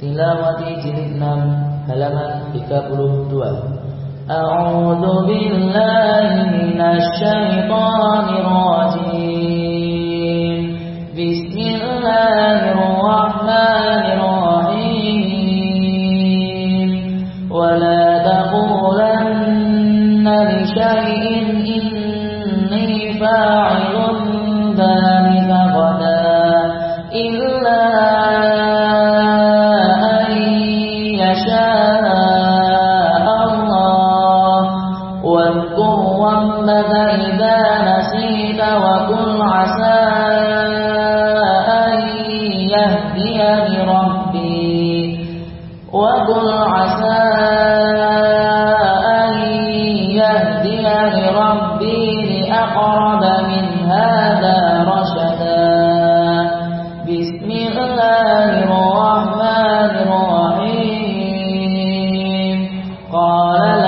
تلاوتي جلد نام هلمان أعوذ بالله من الشيطان الرجيم بسم الله الرحمن الرحيم ولا تقولن لشيء إني فاعل ربك إذا نسيت وقل عسى أن يهديني ربي وقل عسى أن يهديني ربي لأقرب من هذا رشدا بسم الله الرحمن الرحيم قال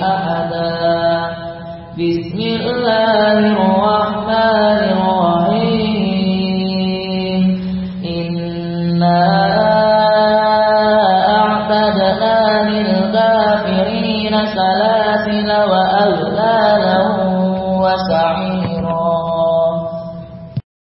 أحدا. بسم الله الرحمن الرحيم. إنا أعتدنا للكافرين سلاسل وأغلالا وسعيرا.